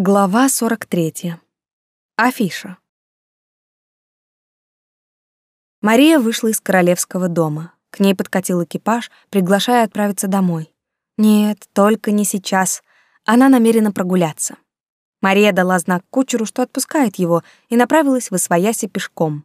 Глава 43. Афиша. Мария вышла из королевского дома. К ней подкатил экипаж, приглашая отправиться домой. Нет, только не сейчас. Она намерена прогуляться. Мария дала знак кучеру, что отпускает его, и направилась в Освояси пешком.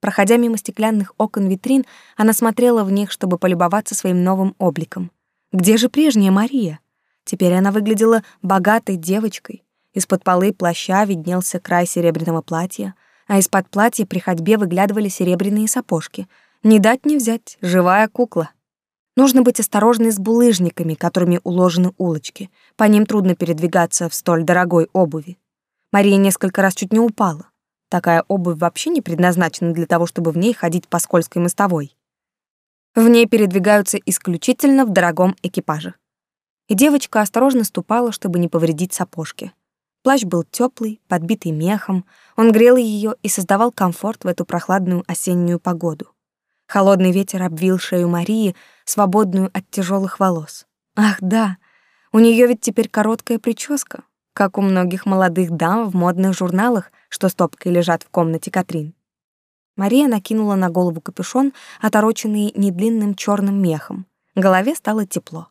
Проходя мимо стеклянных окон витрин, она смотрела в них, чтобы полюбоваться своим новым обликом. Где же прежняя Мария? Теперь она выглядела богатой девочкой, из-под полы плаща виднелся край серебряного платья, а из-под платья при ходьбе выглядывали серебряные сапожки. Не дать не взять, живая кукла. Нужно быть осторожной с булыжниками, которыми уложены улочки. По ним трудно передвигаться в столь дорогой обуви. Мария несколько раз чуть не упала. Такая обувь вообще не предназначена для того, чтобы в ней ходить по скользкой мостовой. В ней передвигаются исключительно в дорогом экипаже. И девочка осторожно ступала, чтобы не повредить сапожки. Плащ был теплый, подбитый мехом, он грел ее и создавал комфорт в эту прохладную осеннюю погоду. Холодный ветер обвил шею Марии, свободную от тяжелых волос. Ах, да, у нее ведь теперь короткая прическа, как у многих молодых дам в модных журналах, что стопкой лежат в комнате Катрин. Мария накинула на голову капюшон, отороченный недлинным черным мехом. Голове стало тепло.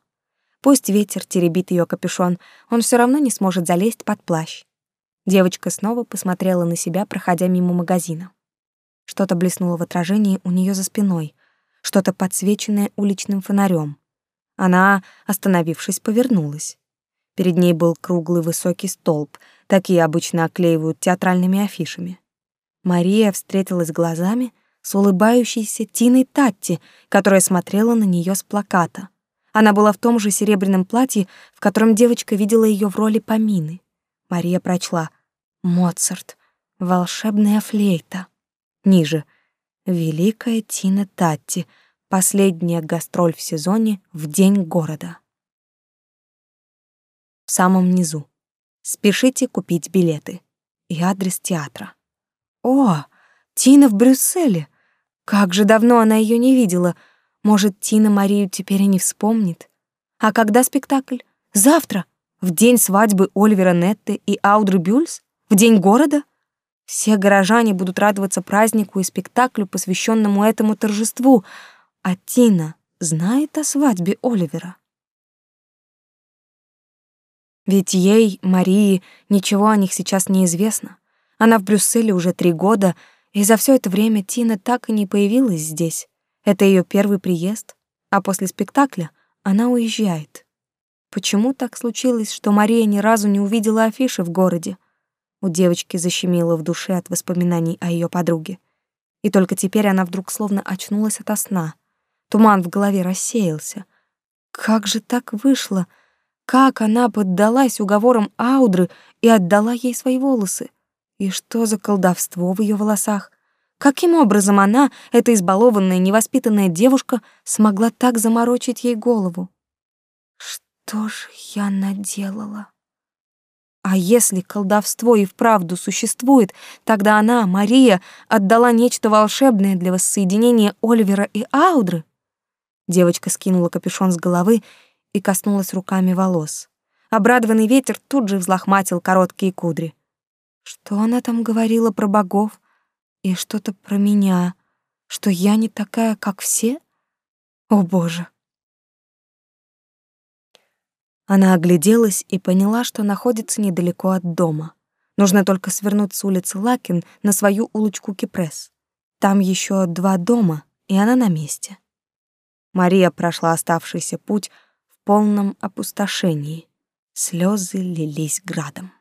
Пусть ветер теребит ее капюшон, он все равно не сможет залезть под плащ. Девочка снова посмотрела на себя, проходя мимо магазина. Что-то блеснуло в отражении у нее за спиной, что-то подсвеченное уличным фонарем. Она, остановившись, повернулась. Перед ней был круглый высокий столб, такие обычно оклеивают театральными афишами. Мария встретилась глазами с улыбающейся Тиной Татти, которая смотрела на нее с плаката. Она была в том же серебряном платье, в котором девочка видела ее в роли Памины. Мария прочла «Моцарт. Волшебная флейта». Ниже «Великая Тина Татти. Последняя гастроль в сезоне в День города». В самом низу «Спешите купить билеты» и адрес театра. «О, Тина в Брюсселе! Как же давно она ее не видела!» Может, Тина Марию теперь и не вспомнит. А когда спектакль? Завтра? В день свадьбы Оливера Нетты и Аудры Бюльс? В день города? Все горожане будут радоваться празднику и спектаклю, посвященному этому торжеству. А Тина знает о свадьбе Оливера? Ведь ей, Марии, ничего о них сейчас не известно. Она в Брюсселе уже три года, и за все это время Тина так и не появилась здесь. Это ее первый приезд, а после спектакля она уезжает. Почему так случилось, что Мария ни разу не увидела афиши в городе? У девочки защемило в душе от воспоминаний о ее подруге. И только теперь она вдруг словно очнулась ото сна. Туман в голове рассеялся. Как же так вышло? Как она поддалась уговорам Аудры и отдала ей свои волосы? И что за колдовство в ее волосах? Каким образом она, эта избалованная, невоспитанная девушка, смогла так заморочить ей голову? Что же я наделала? А если колдовство и вправду существует, тогда она, Мария, отдала нечто волшебное для воссоединения Оливера и Аудры? Девочка скинула капюшон с головы и коснулась руками волос. Обрадованный ветер тут же взлохматил короткие кудри. Что она там говорила про богов? И что-то про меня, что я не такая, как все? О, Боже! Она огляделась и поняла, что находится недалеко от дома. Нужно только свернуть с улицы Лакин на свою улочку Кипресс. Там еще два дома, и она на месте. Мария прошла оставшийся путь в полном опустошении. Слезы лились градом.